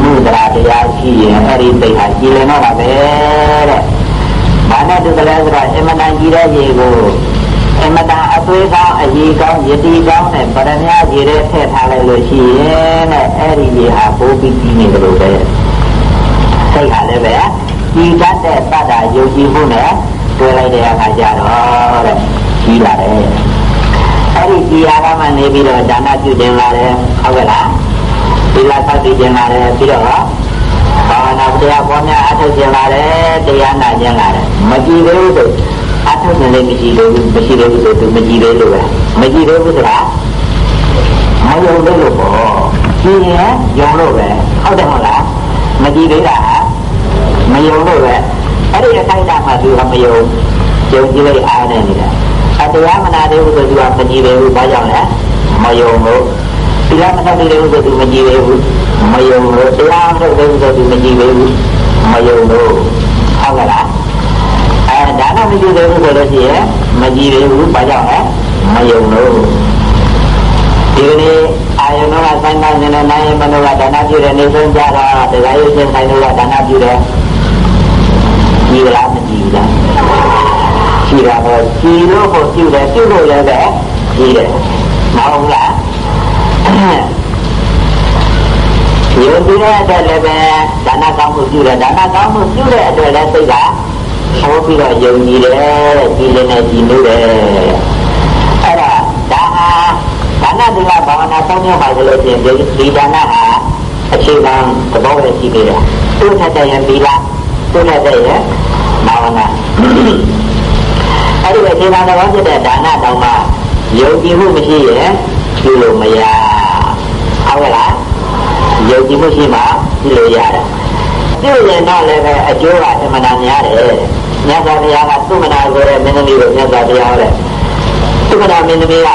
မှုတရားတရားရှိရင်အဲ့ဒီစိတ်ဟာကြည်လင်တော့တာပဲတဲ့။ဘာနဲ့တူကလေးဆိုတော့အမတန်ကြီးတဲ့ရေကိုအမတန်အသွေးကောင်းအကြီးကောင်းယတိကောင်းနဲ့ပရမညာကြီးတဲ့ထည့်ထားလိုက်လို့ရှိရင်တဲ့အဲ့ဒီရေဟာပိုးပြီးကြီးနေတယ်လို့ပဲ။စိတ်ဟာလည်းပဲဒီတတ်တဲ့တတ်တာယုံကြည်မှုနဲ့တွေ့လိုက်တဲ့အခါကျတော့တဲ့ကြီးလာတယ်။အဲ့ဒီကြီးရကမှနေပြီးတော့ဒါနပြုတင်လာတယ်ဟုတ်ကဲ့လား။ ဒီလာသတ်တင်လာတယ်ပြီးတော့ဘာဝနာတရားပေါ်များအထုတ်ကျင်လာတယ်တရားနာကျင်လာတယ်မကြည့်သေးဘူးဆိုအထုတ်နေလည်းမရှိသေးဘူးမရှိသေးဘူးဆိုသူမကြည့်သေးလို့ပဲမကြည့်သေးဘူးဆိုတာမယုံသေးလို့ပေါ့ကြည့်ရင်ယုံလို့ပဲဟုတ်တယ်မဟုတ်လားမကြည့်သေးတာမယုံလို့ပဲအဲ့ဒီအခိုက်အတန့်မှာသူကမယုံယုံကြည်လိုက်အားနေနေတာအတရားမနာသေးဘူးဆိုသူကမကြည့်သေးဘူးဘာကြောင့်လဲမယုံလို့ ဒီလားမထုတ်သေးဘူးဆိုသူမကြည့်သေးဘူးမယုံလို့တရားမထုတ်သေးဘူးဆိုသူမကြည့်သေးဘူးမယုံလို့ဟုတ်ကဲ့လားအဲဒါနမကြည့်သေးဘူးဆိုလို့ရှိရင်မကြည့်သေးဘူးဘာကြောင့်လဲမယုံလို့ဒီကနေ့အာယုံကဆိုင်တိုင်းနေနေနိုင်မနောကဒါနပြုတဲ့နေဆုံးကြတာတရားရည်ချင်းဆိုင်လို့ကဒါနပြုတယ်ကြည့်လားမကြည့်ဘူးလားကြည့်တာတော့ကြည့်လို့ကိုကြည့်တယ်ပြုလို့လည်းပဲကြည့်တယ်မဟုတ်လား ယုံကြည်တဲ့အတွက်လည်းပဲဒါနကောင်းမှုပြုတယ်ဒါနကောင်းမှုပြုတဲ့အတွက်လည်းစိတ်ကဟောပြီးတော့ယုံကြည်တယ်တဲ့ကြည်လင်နေကြည်လို့တယ်အဲ့ဒါဒါဟာဒါနဒီကဘာဝနာကောင်းရောက်ပါဆိုလို့ရှိရင်ဒီဒါနဟာအခြေခံသဘောပဲရှိသေးတယ်သူ့ထက်တဲ့ရင်ဒီလားသူ့ထက်တဲ့ရင်ဘာဝနာအဲ့ဒီအခြေခံသဘောဖြစ်တဲ့ဒါနတောင်မှယုံကြည်မှုမရှိရင်ပြုလို့မရ ဟုတ်ကဲ့လားယုံကြည်မှုရှိမှပြုလို့ရတယ်ပြုရင်တော့လည်းပဲအကျိုးကအမှန်တရားများတယ်မြတ်စွာဘုရားကသုမနာဆိုတဲ့မင်းသမီးကိုမြတ်စွာဘုရားဟောတယ်သုမနာမင်းသမီးက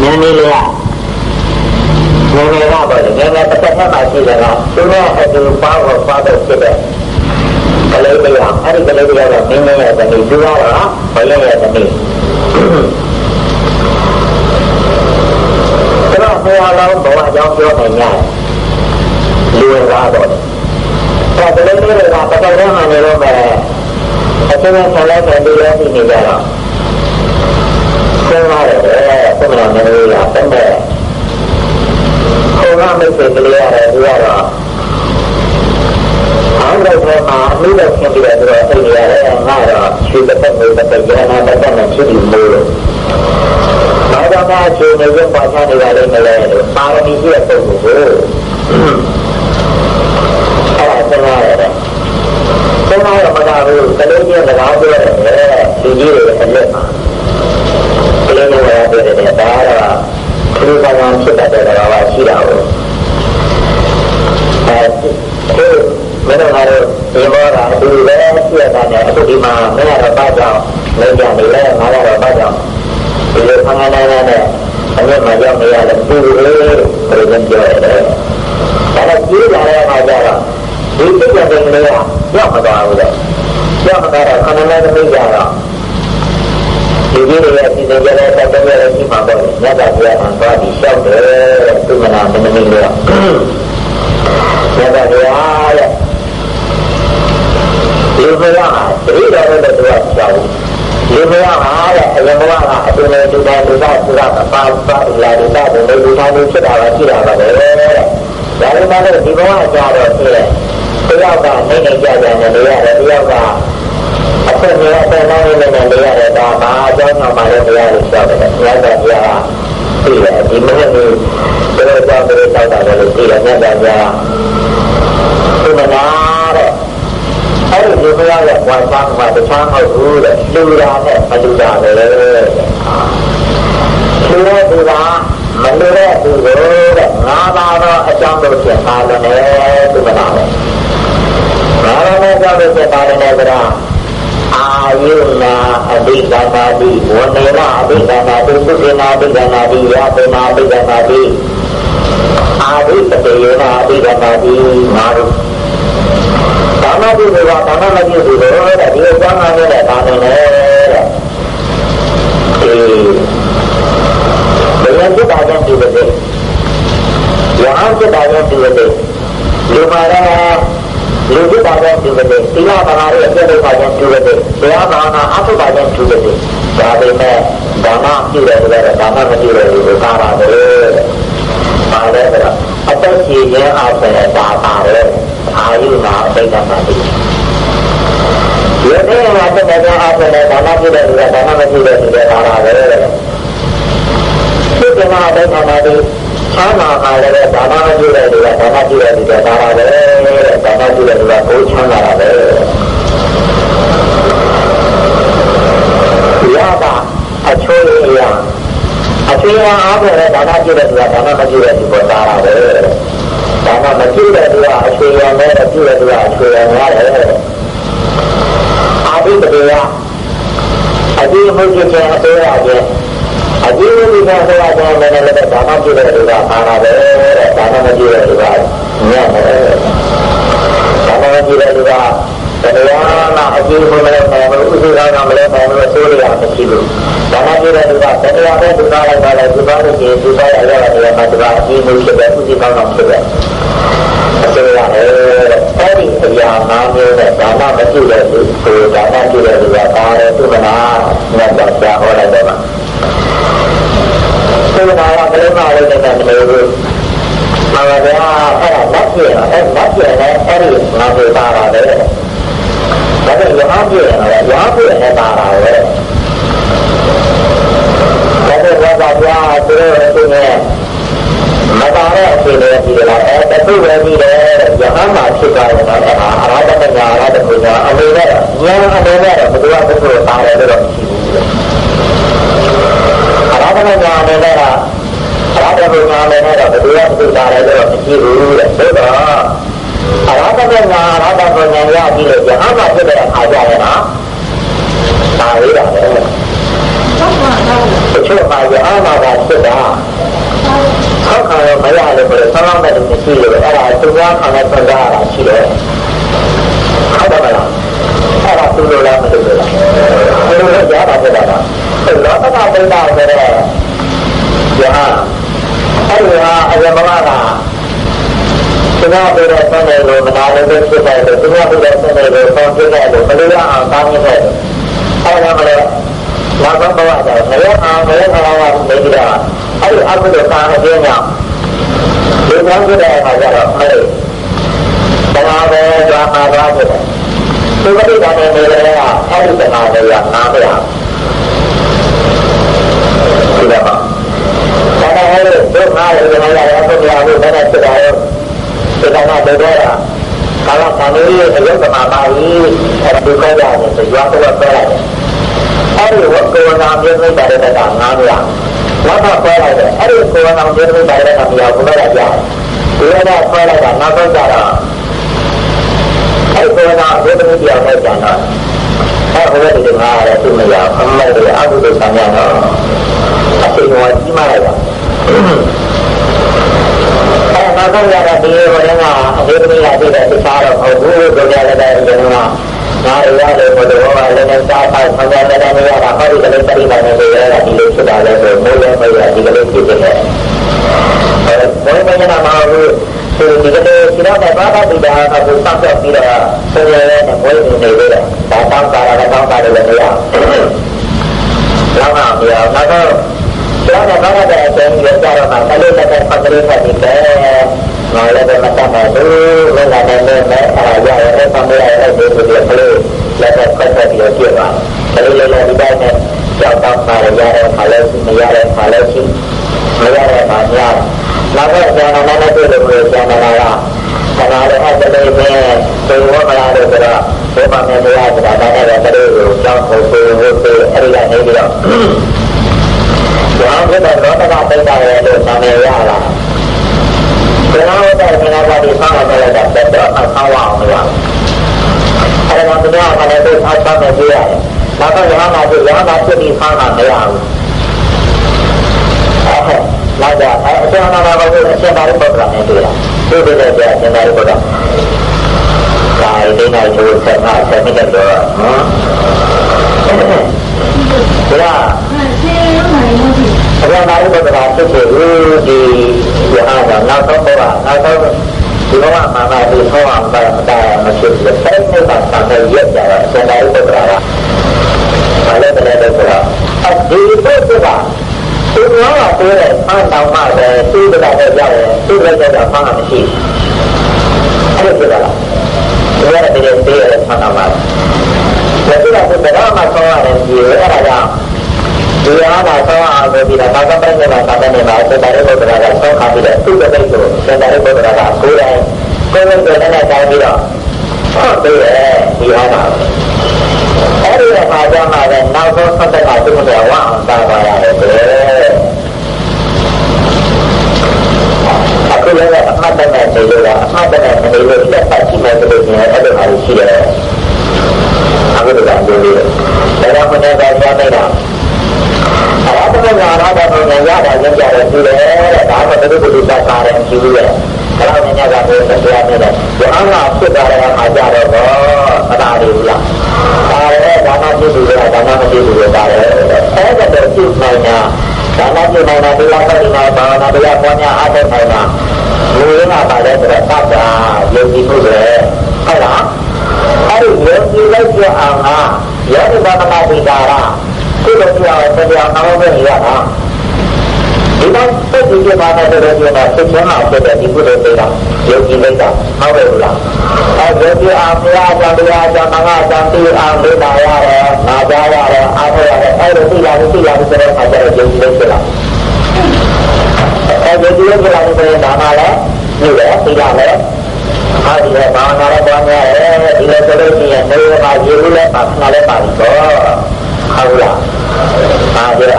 မင်းသမီးလေးကငယ်ငယ်တော့တယ်ငယ်ငယ်တစ်သက်မှရှိတယ်ကသူနဲ့အတူပေါင်းတော့ပေါင်းတော့ဖြစ်တယ်ကလေးတယောက်အဲ့ဒီကလေးတယောက်တော့မင်းမရဲ့သမီးသူကတော့ဘယ်လိုရဲ့သမီးတော့ ဘုရားလုံးဘဝအကြောင်းပြောနိုင်ရတယ်လူဝင်သွားတော့တယ်ဒါကလေးလေးတွေကပထမမှနေတော့ပဲအချင်းချင်းဆလိုက်တယ်ဒီလိုနေကြတော့ဆုံးရတယ်ဆုံးမနေလို့ရတဲ့ င့်ပါလို့နဲ့သူမနာပဲငါးပါးသောအကြောင်းတို့ဖြင့်ပါလို့နဲ့ဆိုတာအာယုနာအဘိဓမ္မာတိဝနေနာအဘိဓမ္မာတိသု ခေနာအဘိဓမ္မာတိယသေနာအဘိဓမ္မာတိအာဘိပတေယနာအဘိဓမ္မာတိငါတို့ဒါနပြုလို့ကဒါနမပြုလို့တဲ့ဒီအကြောင်းအရင်းနဲ့ဒါနဲ့လေတဲ့အေးဘယ်လိုဖြစ်တာကြောင့်ဒီလိုလဲယဟန်ဖြစ်တာကြောင့်ဒီလိုလဲလူမာရလူဖြစ်တာကြောင့်ဒီလိုလဲသီလဘာသာရဲ့အကျင့်တွေပါကြောင့်ဒီလိုလဲတရားဘာသာအထုပါကြောင့်ဒီလိုလဲဒါပေမဲ့ဒါနပြုတယ်ဆိုတော့ဒါနမပြုတယ်လို့သာပါတယ်ပါလဲဆိုတော့အသက်ရှင်ခြင်းအပယ်ဒါပါတယ်အာယုနာအဘိဓမ္မာတိဒီနေ့မှာတက်တဲ့အားဖြင့်ဒါနပြုတဲ့လူကဒါနမပြုတဲ့လူကဒါပါပဲဖြစ်တဲ့မှာအဘိဓမ္မာတိ ချမ်းသာပါလေဒါနမပြုတဲ့လူကဒါနပြုတဲ့လူကဒါပါပဲဒါနပြုတဲ့လူကကိုချမ်းသာတာပဲရတာအချိုးရအချိုးရအားဖြင့်ဒါနပြုတဲ့လူကဒါနမပြုတဲ့လူကဒါပါပဲဒါမှမကြည့်တဲ့သူကအချွေရံနဲ့ကြည့်တဲ့သူကအချွေရံရတယ်အာဘိတရေအဒီမှုချင်းချင်းအသေးရချင်း အဒီမှုချင်းအသေးရချင်းလည်းလည်းဒါမှကြည့်တဲ့သူကပါတာပဲဒါမှမကြည့်တဲ့သူကညံ့တယ်ဒါမှမကြည့်တဲ့သူကတရားနာအကျိုးမလဲမယ်ဥစ္စာကမလဲမယ်လို့ဆိုရတာမရှိဘူးဒါမှကြည့်တဲ့သူကတရားနဲ့ဒုက္ခလိုက်ပါလေဒီပါလို့ဒီဒုက္ခရရတဲ့နေရာမှာဒီပါအကျိုးမှုဖြစ်တဲ့ဥစ္စာကောင်းအောင်ဖြစ်တယ်ဆိုရတယ်အဲ့ဒီအရာငါးမျိုးနဲ့ဒါမှမကြည့်တဲ့သူကိုဒါမှကြည့်တဲ့သူကပါတဲ့သူကနာမြတ်စွာဘုရားဟောလိုက်တယ်မှာ သူကနာကဘယ်မှာလဲတဲ့မလို့ဘူးမှာပါဗျာအဲ့ဒါလက်ပြည့်အဲ့လက်ပြည့်နဲ့အဲ့ဒီငါတို့ပါပါတယ်ဒါကရဟန်းပြည့်ရတယ်ရဟန်းပြည့်နဲ့ပါတာပဲဒါကဘာသာပြားသူတို့သူနဲ့မပါတဲ့အချိန်လေးကြည့်ရတာအဲတခုပဲကြည့်တယ်ယဟန်မှာဖြစ်သွားတယ်တော့အဲဟာအရဟတညာအရဟတပညာအနေနဲ့ဉာဏ်အနေနဲ့တော့ဘယ်သူကဘယ်သူပါတယ်လို့တော့မရှိဘူး အရဟတညာအနေနဲ့ကအရဟတပညာအနေနဲ့တော့ဘယ်သူကဘယ်သူပါတယ်လို့တော့မရှိဘူးတဲ့ဆိုတော့အရဟတပညာအရဟတပညာရကြည့်လို့ယဟန်မှာဖြစ်တဲ့အခါကျရင်တော့ဒါလေးပါပဲတချို့မှာယဟန်မှာဖြစ်တာဆောက်ခံရမရလို့ပြောဆောင်းမဲ့လူမရှိလို့အဲ့ဒါသူများခံတဲ့ဆွမ်းစားတာရှိတယ်ဟုတ်တယ်မလားအဲ့ဒါသူလိုလားမလိုလားသူလိုလည်းကြားတာဖြစ်တာပါ အဲ့လောကကပိဋကဆိုတဲ့ယဟအဲ့ဒီဟာအယမမကသူများပြောတဲ့ဆွမ်းတယ်လို့မနာလို့ဖြစ်တယ်လို့သူများပြောတဲ့ဆွမ်းတယ်လို့ဆောင်းဖြစ်တယ်လို့မလိုလားအောင်တောင်းနေတယ်အဲ့ဒါမလဲနောက်ဆုံးဘဝကျတော့မရအောင်မရအောင်နေပြီးတော့အဲ့ဒီအကုသိုလ်ကာအပြင်းကြောင့်ဒီကောင်းတဲ့အခါကျတော့အဲ့ဒီတရားပဲကြွားမှာသွားဖြစ်တယ်သူပဋိဒါနဲ့နေလည်းကအဲ့ဒီတရားတွေရနားမရ ဒီတော့ဒါနဲ့အဲ့ဒီဒုက္ခရဲ့ဒီမှာရတဲ့ပုဂ္ဂိုလ်ကိုလည်းဖြစ်တာရောဒီကမှာတော့တာကာလကံလေးရဲ့အယုတ်ကမှာပါပြီးအဲ့ဒီကောင်းတာကိုကြွားတော့ပြောလိုက်တယ်အဲ့ဒီဝကောနာပြည့်စုံတဲ့တဲ့ကငါးရနောက်တော့ဆွဲလိုက်တယ်အဲ့ဒီကိုယ်အောင်ပြည့်စုံတဲ့တဲ့ကမရောက်ဘူးလားကြာဒီလိုတော့ဆွဲလိုက်တာနောက်တော့ကြတော့အဲ့ဒီကိုယ်အောင်ပြည့်စုံတဲ့တရားနဲ့ကြာတော့အဲ့ဟိုဒီမှာလည်းသူမရအမေတွေအကုသိုလ်ဆံရတော့ အချိန်တော်ကြီးမှလိုက်ပါအဲ့နောက်တော့ရတဲ့ဒီလိုကအသေးသေးရသေးတဲ့တခြားတော့ဟုတ်ဘူးလို့ပြောရတဲ့ဒီလိုကငါရတယ်ဘုရားကလည်းလည်းစားပါဆံရတဲ့နေရာကဟောဒီကလေးပြိမာနေရတာဒီလိုဖြစ်တာလဲဆိုမိုးရဲမရဒီကလေးဖြစ်တယ်အဲဘယ်မှာနာမဟုတ်ဒီဒီကလေးခြေတော့ဘာသာပိဒါကကိုစောင့်တော့ပြီးတော့ဆင်းရဲတဲ့ဘွေးနေနေတယ်ဒါတောင်းတာလည်းတောင်းတာလည်းမရလောက်အောင်ပြောနောက်တော့ ကျောင်းကဘာသာတဲ့အချိန်ရကြတော့မှကလေးလက်ထပ်ပတ်ကလေးဖတ်ပြီးတယ်ငါလည်းမတတ်ပါဘူးမင်းကလည်းလည်းအဲရရတဲ့ဆံရတဲ့ဒီလိုကလေးလက်ထပ်ဖတ်ပြီးတော့ပြပါကလေးလည်းဒီတိုင်းနဲ့ကြောက်တော့ပါရရတဲ့ခါလဲမရတဲ့ခါလဲရှိမရတဲ့ခါရနောက်တော့ဉာဏ်နဲ့နဲ့တွေ့လို့ဉာဏ်နဲ့ကခဏလေးအဲ့ဒါလေးနဲ့သေဝမလာလို့ဆိုတော့ဘုရားနဲ့တရားဆိုတာဒါနဲ့ပဲကလေးကိုကြောက်ဖို့ဆိုလို့ဆိုအဲ့ဒီကနေပြီးတော့ ဘာဖြစ်တဲ့လောကကပိတ်တာလဲလို့နာမည်ရလာဘယ်လိုတဲ့ခဏကဒီဆောင်းရတဲ့တက်တော့ဆောင်းအောင်မရအဲ့ဒါကဘုရားကလည်းသူ့ဆောင်းဆောင်းနဲ့ကြည့်ရတယ်နောက် ဘူးအဲနောက်တော့အဲအရှင်နာနာဘုရားအရှင်သာရိပုတ္တရာနဲ့တွေ့တာတွေ့တဲ့ကြအရှင်သာရိပုတ္တရာဒါဒီနေ့ကျိုးဆက်မှာဆက်မိတဲ့တော့နော်ဒါဘုရားနာရီပုတ္တရာဖြစ်ဖြစ်ဒီရဟနာနောက်တော့ဘောနောက်တော့ဒီဘဝမှာမှဒီဆောင်းအောင်ပါမတားမရှိဘူး။အဲ့ဒီမှာသံဃာရက်ကြတော့စန္ဒာရိပုတ္တရာကဘာလဲတဲ့တဲ့ဆိုတော့ဒီပုတ္တရာသူရောကပြောတဲ့ဖန်တော်မှပဲသူ့ဘက်ကတော့ရောက်တယ်သူ့ဘက်ကတော့ဖန်တာမရှိဘူး။အဲ့ဒီဆိုတာဒီရတဲ့တဲ့တဲ့ဖန်တော်မှလက်ပြတ်တဲ့ဘာမှဆောင်းရတယ်ဒီအဲ့ဒါကြောင့် ဒီအားသာဆောင်းအောင်ပြီးတော့ဘာသာပိုင်းနဲ့ဘာသာနဲ့မှာစန္ဒာရိပုတ္တရာကဆောင်းခါပြီးတော့သူ့ဘက်ကိုစန္ဒာရိပုတ္တရာကကိုယ်တိုင်ကိုယ်လုံးကိုယ်နဲ့တိုင်းပြီးတော့ဟုတ်ပြီဒီအားသာအဲ့ဒီအခါကျမှလည်းနောက်ဆုံးဆက်တဲ့ကသူ့ကိုဝအောင်သာပါရတယ်ကွအခုလည်းအမှတ်တမဲ့နေလို့အမှတ်တမဲ့မနေလို့လက်ပတ်ရှိမယ်ဆိုလို့ရှိရင်အဲ့ဒီဟာရှိတယ်အခုတော့ပြောလို့ဒါတော့ဘုရားကကြားနေတာအဲ့ဒါကငါရတာကိုရတာကြကြတယ်ဒီလေဒါကဘယ်လိုလုပ်တာ ပါလဲရှိဘူးလေအဲ့ဒါနဲ့ညကပြောတရားနေတယ်ဒီအမှဖြစ်သွားတဲ့အခါကျတော့ဘောမတားဘူးလားဒါလည်းဒါမှဖြစ်ဘူးလားဒါမှမဖြစ်ဘူးလားဒါလည်းအဲ့ဒါတော့ဖြစ်နိုင်တာဒါမှဖြစ်နိုင်တာဒီလောက်ပဲဒီမှာဘာနာတရားပေါ်ညာအားထုတ်နိုင်တာလူရင်းကပါလဲဆိုတော့သတ်တာယုံကြည်မှုပဲဟုတ်လားအဲ့ဒီယုံကြည်လိုက်ကြအောင်ဟာယောနိဗ္ဗာန်မှာဒီကာရကုသိုလ်ပြောင်းတရားအောင်အောင်ပဲရတာ ဒီတော့စိတ်ကြည်ပါတဲ့တော်ကြီးမှာစိတ်ချမ်းသာဖြစ်တဲ့ဒီကုသိုလ်တရားယုံကြည်လိုက်တာဟုတ်တယ်လားအဲယုံကြည်အောင်ဘုရားကြောင့်တရားကြောင့်ငါကြောင့်သိအောင်လေးလာရတယ်ငါကြားရတယ်အားထုတ်ရတယ်အဲလိုသိလာသိလာဆိုတဲ့အခါကျတော့ယုံကြည်လိုက်ဖြစ်လာအဲယုံကြည်လိုက်ဖြစ်လာတဲ့ဒါမှလည်းဒီလေသိလာမယ်ဟာဒီဘာနာလည်းပေါ်နေရတယ်ဒီလိုဆိုလို့ရှိရင်နေရာရေဦးလည်းပါခဏလည်းပါပြီတော့ဟုတ်လားဟာကြရ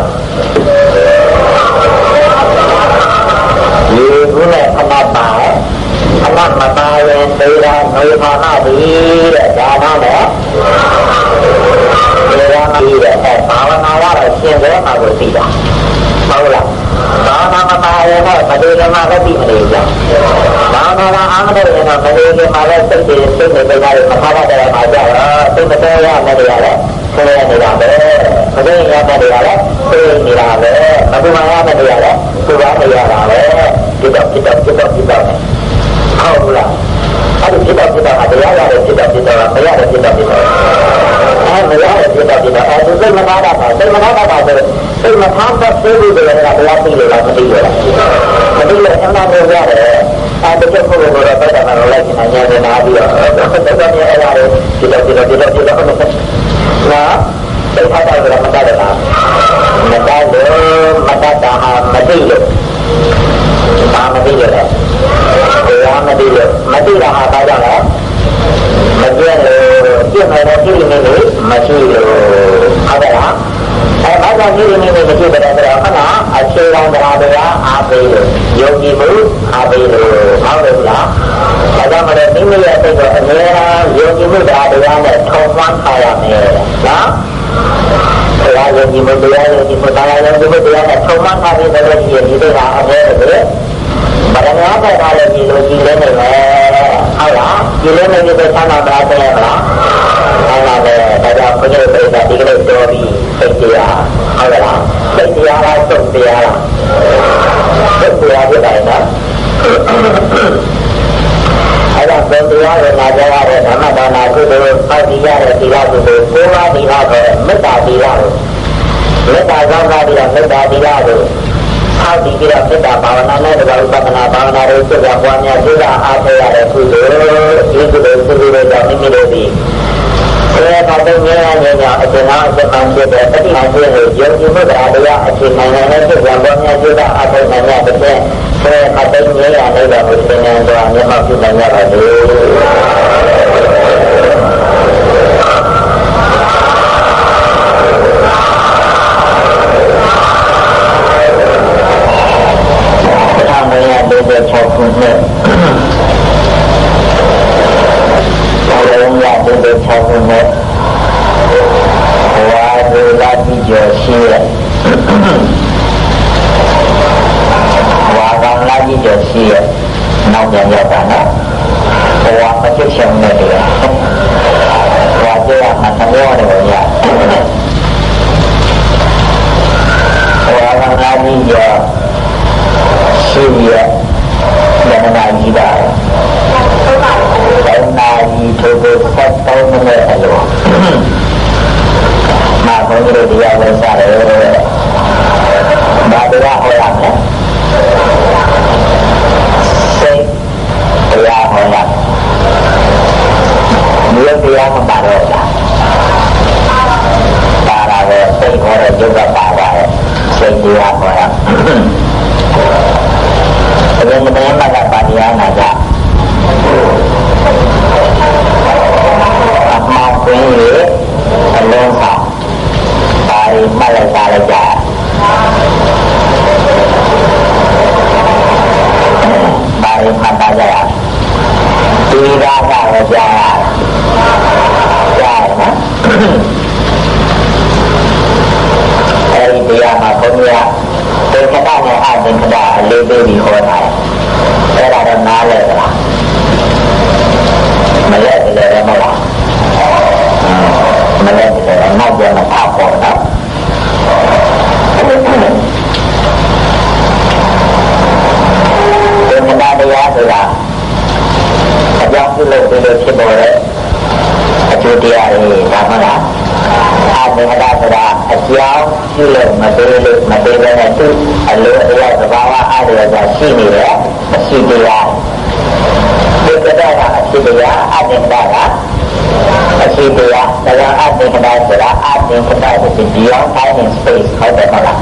ရေဘူးနဲ့ခဏပါခဏမပါရင်သေတာနေပါနာပြီတဲ့ဒါနာနဲ့သေတာမ ပြီးတဲ့အဲဘာဝနာရတော့ရှင်သေးမှာကိုသိတာဟုတ်လားဘာနာမပါရင်တော့မတေကမှာလည်းသိမနေကြဘာနာကအာမတဲ့ရင်တော့မတေကမှာလည်းစိတ်တွေစိတ်တွေတရားတွေမထားတတ်တယ်မှာကြတော့စိတ်မတော်ရမယ်တရားလည်းဆင်းရဲနေတာပဲမသိရတဲ့တရားလည်းသိနေတာပဲမပူမရတဲ့တရားလည်းပူပါနေရတာပဲဒီတော့ဒီတော့ဒီတော့ဒီတော့ဟုတ်လားအဲ့ဒီဒီတော့ဒီတော့တရားရတဲ့ဒီတော့ဒီတော့မရတဲ့ဒီတော့ဒီတော့ အဲမရတဲ့ဒီတော့ဒီတော့အဲဒီစိတ်မနာတာပါစိတ်မနာတာပါဆိုတော့စိတ်မထားတဲ့စိတ်တွေကလည်းတရားသိလို့လားမသိလို့လားမသိလို့အမှန်တော့ရတယ်အဲဒီချက်ကိုတော့တော့တာတော့လိုက်နေနေနေနာပြီးတော့တော့တော့အဲ့ဒါတွေဒီတော့ဒီတော့ဒီတော့ဒီတော့နော်သိထားတာကမတတ်တာမတတ်လို့မတတ်တာဟာမသိလို့ဘာမသိလို့လဲတရားမသိလို့မသိတာဟာဘာကြောင့်လဲမပြည့် လို့ပြည့်မယ်လို့ပြည့်နေလို့မရှိလို့ဟုတ်ကဲ့လားအဲဘာကြောင့်ပြည့်နေလို့မရှိတဲ့ဆိုတော့ခဏအခြေခံတရားတရားအားပေးလို့ယုံကြည်မှုအားပေးလို့ဟုတ်တယ်လားဒါကြောင့်မလို့မိမိရဲ့စိတ်ကိုအမြဲတမ်းယုံကြည်မှုတရားတရားနဲ့ထုံမှန်းထားရမယ်နော်တရားယုံကြည်မှုတရားယုံကြည်မှုတရားယုံကြည်မှုတရားနဲ့ထုံမှန်းထားပြီးတော့ဒီဒီကအမြဲတည်းဗရဏာပတ်ထားလို့ဒီလိုကြည်လဲနေမယ် ဟုတ်လားကြည်လဲနေပြီးဆန္ဒမလားဆဲမလားဟုတ်လားပဲဒါကြောင့်ဘုရားပြိဿဒီကနေ့တော်ပြီးစိတ်တရားဟုတ်လားစိတ်တရားလားစုပ်တရားလားစိတ်တရားဖြစ်တယ်နော်အဲ့ဒါဘယ်တရားလဲငါကြားရတဲ့ဓမ္မဒါနာကုသိုလ်အောက်ဒီရတဲ့သီလကုသိုလ်ကိုးပါးသီလဆိုမေတ္တာသီလကိုမေတ္တာကောင်းတာပြီးတော့မေတ္တာသီလကို အောက်ဒီပြီးတော့မေတ္တာဘာဝနာနဲ့တပါးဥပဒနာဘာဝနာတွေစိတ်ကပွားများစိတ်ကအားထုတ်ရတဲ့ကုသိုလ်ဒီကုသိုလ်ကုသိုလ်ကြောင့်မိမိတို့ဒီအဲဒါတော့ဉာဏ်ဉာဏ်ကြောင့်အကျဉ်းအောင်အကျဉ်းအောင်ဖြစ်တဲ့ပဋိမာဖြစ်ကိုယုံကြည်မှုတရားတရားအခြေနိုင်တဲ့စိတ်ကပွားများစိတ်ကအားထုတ်နိုင်တဲ့တဲ့ဆဲအတိတ်ဉာဏ်ရတဲ့ဘုရားတော်မြတ်မောပြုနိုင်ရပါစေ 6ခုနှစ်ဘုရားရတဲ့6ခုနှ တရားဆိုတာအကြောင်းပြုလို့ဒီလိုဖြစ်ပေါ်တဲ့အကျိုးတရားတွေဒါမှလားအာမေဟတာဆိုတာအကြောင်းပြုလို့မသေးလို့မသေးဘဲနဲ့သူ့အလိုအလျောက်သဘာဝအားရတာရှိနေတယ်မရှိတရားဒီကတည်းကအရှိတရားအတ္တကအရှိတရားဒါကအတ္တကဆိုတာအတ္တကတဲ့ဒီအောင် time and space ဟုတ်တယ်မလား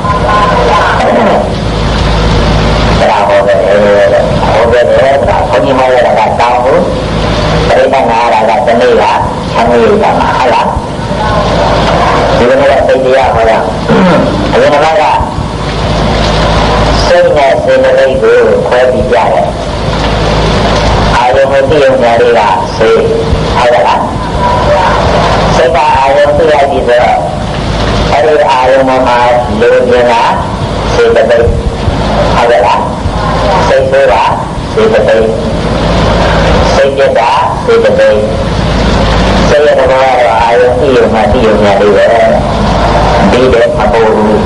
ဒါဟောတယ်ဟော တယ်ဒါဘုန်းကြီးမရတာကတောင်းဘူးပရိသတ်နာရတာကတနေ့ကဆံရည်ကမှာဟုတ်လားဒီလိုနဲ့စိတ်တရားဟောတာအရင်ကစိတ်နဲ့စေတသိက်ကိုခွဲပြီးကြတယ်အာယုံကိုသိရုံများတွေကစေဟုတ်လားစိတ်ကအာယုံသိရပြီဆိုတော့အဲဒီအာယုံမှာလိုချင်တာစေတသိက်ဟုတ်လားစိတ်ဆိုတာ စေတသိက်စိတ်ကြတာစေတသိက်စိတ်ရတဲ့ဘောကတော့အာယုံသိရုံမှာသိရုံများတွေပဲဒီတဲ့မပေါ်ဘူး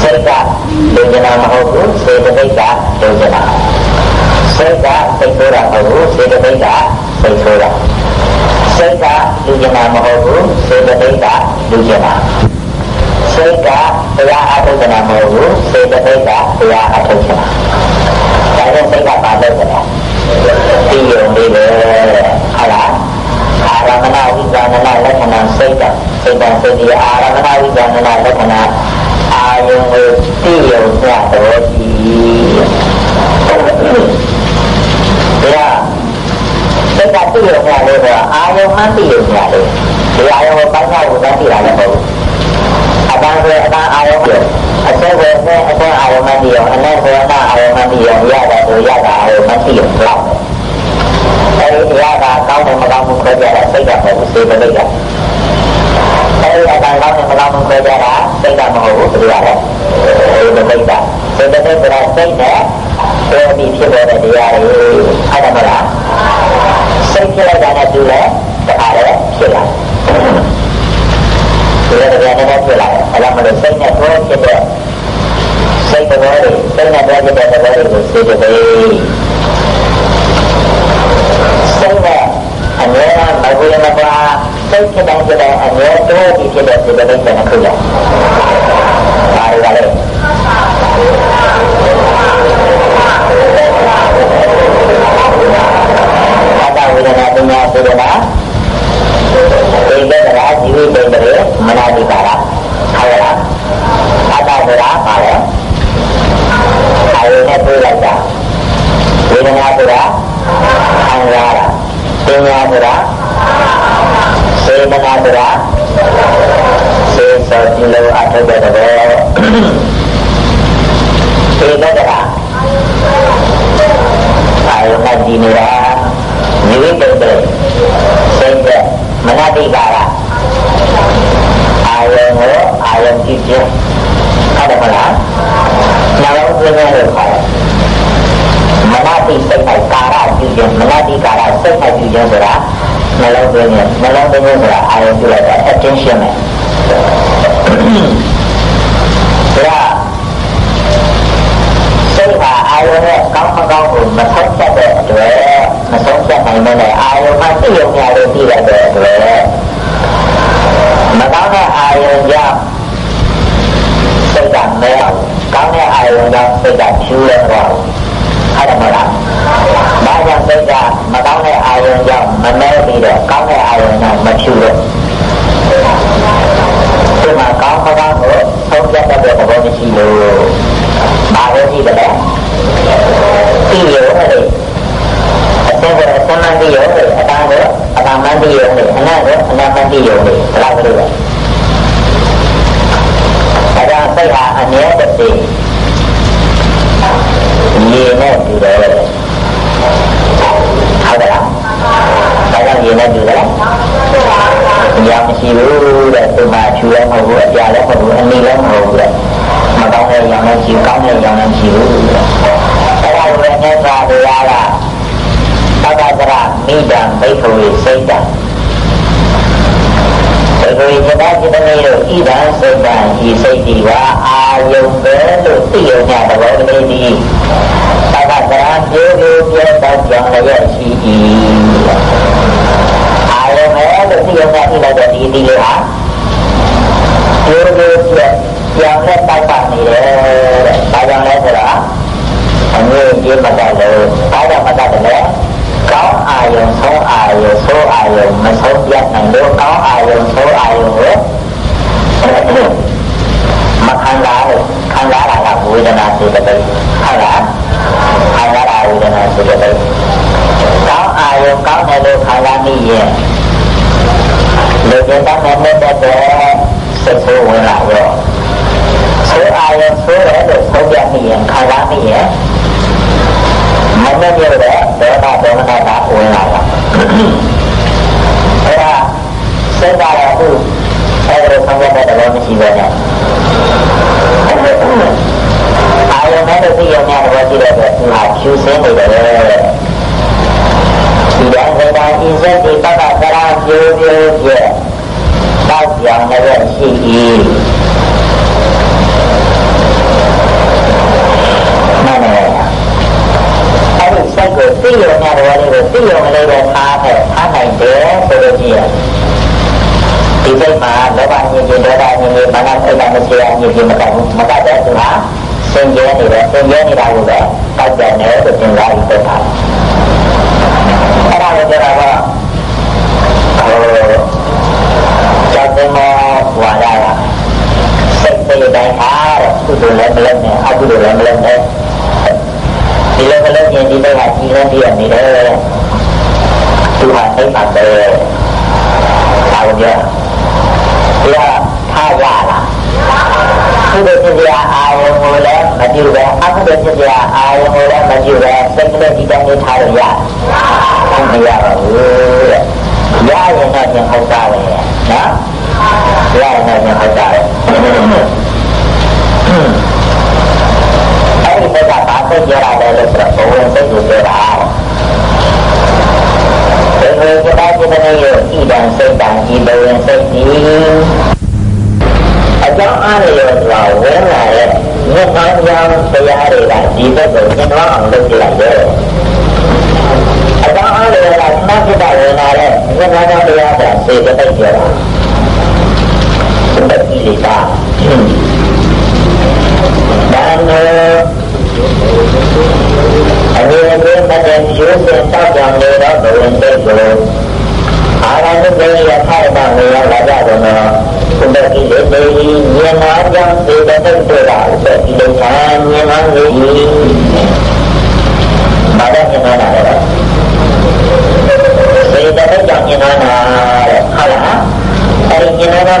စိတ်ကလိုချင်တာမဟုတ်ဘူးစေတသိက်ကလိုချင်တာစိတ်ကစိတ်ဆိုးတာမဟုတ်ဘူးစေတသိက်ကစိတ်ဆိုးတာစိတ်ကလူကျင်တာမဟုတ်ဘူးစေတသိက်ကလူကျင်တာစိတ်ကတရားအထုတ်တာမဟုတ်ဘူးစေတသိက်ကတရားအထုတ် ချင်တာဒါကြောင့်စိတ်ကပါလို့ဆိုတာဒီယုံလေးပဲဟုတ်လားအာရမဏဝိဇာဏလက္ခဏာစိတ်ကစိတ်ကစိတ်ဒီအာရမဏဝိဇာဏလက္ခဏာအာယုံကိုသိယုံရတော်ဒီဒါစိတ်ကသိယုံရလို့ကအာယုံမှသိယုံရတယ်ဒီအာယုံကိုပိုင်းခြားဖို့တန်းသိတာလည်းမဟုတ်ဘူး အတန်းဆိုအတန်းအာယုံကိုအစဲဝဲနဲ့အစဲအာယုံမှသိယုံအနဲ့ဆိုအနဲ့အာယုံမှသိယုံရတာဆိုရတာအာယုံမှသိယုံလောက်အဲဒီရတာကောင်းတယ်မကောင်းဘူးခွဲကြတာစိတ်ကမဟုတ်ဘူးစေတသိက်ကအဲဒီအတန်းကောင်းတယ်မကောင်းဘူးခွဲကြတာစိတ်ကမဟုတ်ဘူးဘယ်လိုလဲစေတသိက်ကစေတသိက်ကစိတ်နဲ့ပေါ်ပြီးဖြစ်ပေါ်တဲ့တရားတွေအဲ့ဒါမလားစိတ်ဖြစ်လိုက်တာနဲ့တူလဲတခါလဲဖြစ်လာ ဒီလိုတရားနဲ့ဖြစ်လာအဲ့ဒါမလို့စိတ်နဲ့ပေါ်ဖြစ်တဲ့စိတ်တော်တွေစိတ်နဲ့ပေါ်ဖြစ်တဲ့တော်တွေကိုစေတသိက်စိတ်နဲ့အမြဲတမ်းမကူရမကွာစိတ်ဖြစ်တိုင်းဖြစ်တိုင်းအမြဲတိုးပြီးဖြစ်တဲ့စေတသိက်တွေနဲ့ခုရပါရပါလေဝေဒနာပညာစေတနာဒီကရာဇီဝိတေတရေမနာတိပါလားဟုတ်လားအတ္တဆိုတာပါလေအာရုံနဲ့ပြေးလိုက်တာဝေဒနာဆိုတာခံရတာပညာဆိုတာစေတနာဆိုတာစေစောတိလောအထုတဲ့တော်ဒီကရာအာရုံနဲ့ကြည်နေတာနိဝိတ္တစိတ်ကမနတိကာရအာ အာယုံကိုအာယုံကြည့်ခြင်းဟုတ်တယ်မလားနှလုံးသွင်းရလို့ခေါ်တယ်မနတိစိတ်၌ကာရပြုခြင်းမနတိကာရစိတ်၌ပြုခြင်းဆိုတာနှလုံးသွင်းရနှလုံးသွင်းဆိုတာအာယုံ ပြုလိုက်တာ attention နဲ့ဒါစိတ်ဟာအာယုံနဲ့ကောင်းမကောင်းကိုမဆုံးဖြတ်တဲ့အတွက်မဆုံးဖြတ်နိုင်တဲ့အာယုံမှသိရုံနဲ့လို့သိရတဲ့အတွက်မကောင်းတဲ့အာယုံကြောင့်စိတ်ကမဲအောင်ကောင်းတဲ့အာယုံကြောင့်စိတ်ကဖြူရဲတော့အဲ့ဒါမလား။ဒါကြောင့်စိတ်ကမကောင်းတဲ့အာယုံကြောင့်မမဲပြီးတော့ကောင်းတဲ့အာယုံကြောင့်မဖြူတော့ ဒီမှာကောင်းမကောင်းကိုဆုံးဖြတ်တဲ့သဘောမရှိလို့ဘာလို့ရှိတယ်လဲ။ဒီရောလေအစကအစမှန်ဒီရောလေအတန်းကိုအတန်းမှန်ဒီရောလေအနတ်ကိုအနတ်မှန်ဒီရောလေဘယ်လိုလဲ။အဲဒါစိတ်ဟာအနည်းတစ်သိရေနဲ့တူတယ် မခံစားလို့ခံစားတာကဝေဒနာစေတသိက်ဟုတ်လားခံစားတာဝေဒနာစေတသိက်ကောင်းအာယုံကောင်းတယ်လို့ခံစားမိရင်လူကျင်တတ်တဲ့မြတ်တဲ့စိတ်ဆိုးဝင်လာရောဆိုးအာယုံဆိုးတယ်လို့ဆုံးပြတ်မိရင်ခံစားမိရင်မနဲ့ရတဲ့ဒေါသဒေါမနတာဝင်လာတာအဲ့ဒါစိတ်ကလ ည်းအခုအဲ့ဒါဆောင်ရတဲ့တော့မရှိပဲနဲ့အာယုံနဲ့သိရတဲ့ဘောရှိတဲ့အတွက်သူဟာဖြူစင်းနေတယ်ဒီတိုင်းစိတ်တိုင်းအင်းစိတ်ဒီတတ်တာကရာပြိုးပြိုးပြဲတောက်ပြောင်းလည်းရှိ၏မှန်တယ်အဲ့ဒီစိတ်ကိုသိရတဲ့ဘောလေးကိုသိရုံလေးပဲထားတဲ့ထားနိုင်တယ်ဆိုလို့ရှိရင် ဒီစိတ်မှာလောဘညင်ခြင်းဒေါသညင်ခြင်းမာနစိတ်ကမရှိအောင်ညင်ခြင်းမကဘူးမကတဲ့သူဟာစင်ကြဲနေတယ်စင်ကြဲနေတာကိုပဲတောက်တယ်နဲ့ဆိုသင်္ကားပြီးသက် တာအဲ့ဒါကိုပြောတာကဟိုကြောက်တယ်မောဝါရတာစိတ်တွေတိုင်းအားကုသိုလ်လည်းမလုပ်နဲ့အကုသိုလ်လည်းမလုပ်နဲ့ဒီလိုမလုပ်ရင်ဒီဘက်ကကြီးလန်းပြီးနေတယ်သူဟာစိတ်ပါပဲဒါကိုပြောဒီကထားရလားကုသိုလ်ဖြစ်ရာအာယုံကိုလည်းမပြုပဲအကုသိုလ်ဖြစ်ရာအာယုံကိုလည်းမပြုပဲစိတ်ကလေးဒီတိုင်းလေးထားလို့ရမရပါဘူးတဲ့ရရင်တော့ပြန်ဟုတ်တာပဲနော်ရရင်တော့ပြန်ဟုတ်တာပဲအဲ့ဒီဘက်ကဘာသိကြရတယ်လို့ဆိုတော့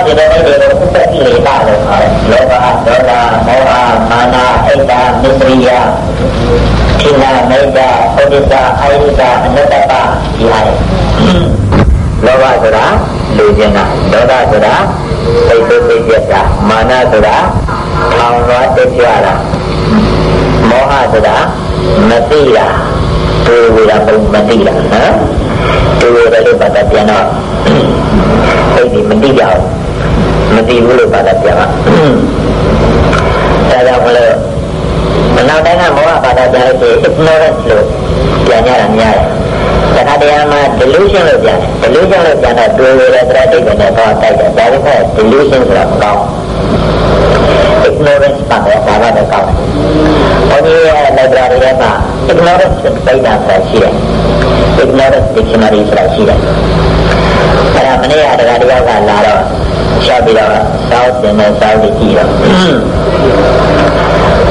ဒီဉာဏ်နာစေတသိက်တွေကိုဥပ္ပတိလေးပါလို့ခေါ်တယ်လောဘဒေါသမောဟမာနအိတ်တာမစ္စရိယခိနာမေတ္တာဩဒိတာအာရိတာအနတ္တပဒီဟာလောဘဆိုတာလူကျင်တာဒေါသဆိုတာစိတ်သိသိပြတာမာနဆိုတာထောင်သွားတက်ကြတာမောဟဆိုတာမသိတာသူဝေရပုံမသိတာနော်သူဝေရလို့ပတ်သက်ပြန်တော့စိတ်ဒီမသိကြဘူး မသိဘူးလို့ပတ်သက်ပြန်ပါဒါကြောင့်မလို့မနောက်တိုင်းကမောဟပါဒပြန်လို့ရှိရင် ignorance လို့ပြန်ရတာများတယ်တခါတရံမှာ delusion လို့ပြန်တယ် delusion လို့ပြန်တော့တွေ့ရတဲ့သတိတွေနဲ့တော့တိုက်တယ်ဒါပေမဲ့ delusion ဆိုတာမကောင်း ignorance ပါတယ်ဒါကတော့ကောင်းဘုန်းကြီးရဲ့ library ထဲမှာ ignorance ပိဋကဆိုတာရှိတယ် ignorance dictionary ဆိုတာရှိတယ်အဲ့ဒါမနေ့ကတရားတရားကလာတော့ ရှောက်ပြီးတော့စောင်းတင်နဲ့စောင်းကြည့်တော့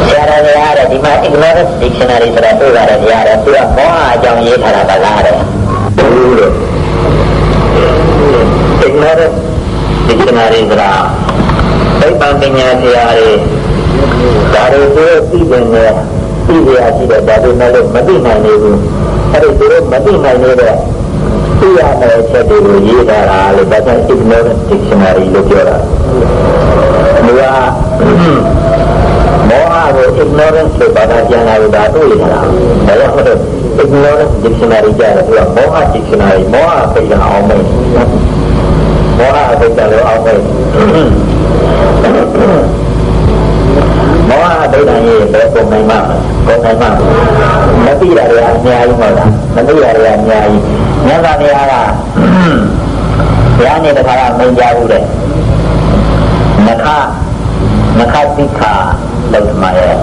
ဆရာတော်ရတယ်ဒီမှာ ignorance dictionary ဆိုတာတွေ့ရတယ်တရားတယ်သူကမောဟအကြောင်းရေးထားတာပါလားတဲ့ဘူးလို့ ignorance dictionary ဆိုတာသိပ္ပံပညာဆရာတွေဒါတွေကိုသိနေတယ်သိရရှိတယ်ဒါပေမဲ့လို့မသိနိုင်နေဘူးအဲ့ဒီသူတို့မသိနိုင်နေတဲ့ သိရမယ့်ချက်တွေကိုရေးထားတာလို့ဒါကြောင့် ignorance dictionary လို့ပြောတာလူကမောဟကို ignorance လို့ဘာသာပြန်လာလို့ဒါတွေ့ရတာဒါကြောင့်ဟို ignorance dictionary ကြတယ်သူကမောဟ dictionary မောဟပိတ်အောင်မယ်မောဟပိတ်တယ်အောင်မယ်မောဟဒိဋ္ဌာန်ရဲ့ဘယ်ပုံနိုင်မှာပုံနိုင်မှာမသိရတဲ့အများကြီးမဟုတ်လားမသိရတဲ့အများကြီး မြတ်စွာဘုရားကဘုရားနဲ့တခါကမင်းကြဘူးတဲ့နခနခတိခလောက်မှာရဲ့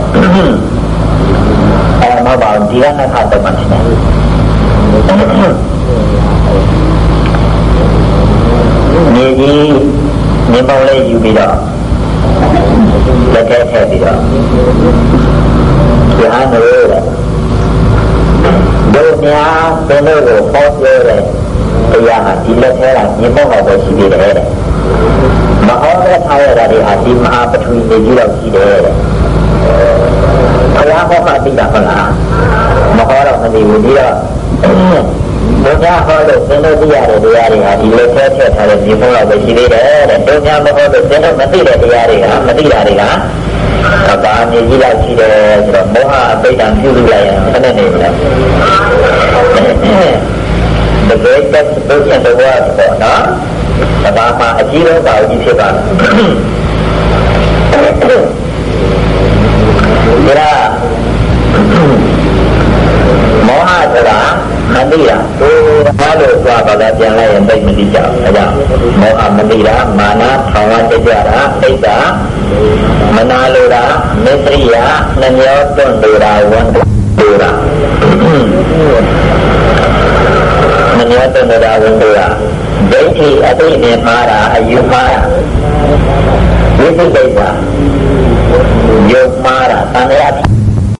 အဲမဘာဒီကနခတော့မှနေတယ်မြေကြီးမြေပေါင်းလေးယူပြီးတော့လက်ထဲထည့်ပြီးတော့ညာနေတယ် ဒုညာဘယ်လိုကိုဟောပြောတယ်တရားဟာဒီလက်ထဲကမြေပေါင်းတော့ပဲရှိသေးတယ်တဲ့မဟောတဲ့ထားရတာတွေဟာဒီမဟာပထဝီမြေကြီးတော့ရှိတယ်တဲ့ဘုရားဟောမှသိတာဟုတ်လားမဟောတော့မသိဘူးဒီတော့ဘုရားဟောလို့သင်တို့သိရတဲ့တရားတွေဟာဒီလိုဆဲထည့်ထားတဲ့ဒီဘုရားပဲရှိသေးတယ်တဲ့။တို့များမဟုတ်လို့သင်တို့မသိတဲ့တရားတွေကမသိတာတွေကကဘာမြေကြီးလောက်ရှိတယ်ဆိုတော့မောဟအပိဋကံပြုလုပ်လိုက်ရင်ဘယ်နဲ့နေမလဲ။ တကယ်တော့ဘုရားတော်ကတော့နော်။ကဘာမှာအကြီးဆုံးပါကြီးဖြစ်ပါလား။ဒါမောဟဆိုတာမသိတာဟိုဘာလို့သွားပါလဲပြန်လိုက်ရင်သိမသိကြဘူးအဲကြောင့်မောဟမသိတာမာနထောင်ဝတက်ကြတာသိတာမနာလိုတာမစ္စရိယနှမျောတွန့်လိုတာဝန်လိုတာ နှမျောတွန့်လိုတာဝန်လိုတာဒိဋ္ဌိအသိဉာဏ်မှားတာအယူမှားတာဝိသိကိစ္စယုံမှားတာသံဃာ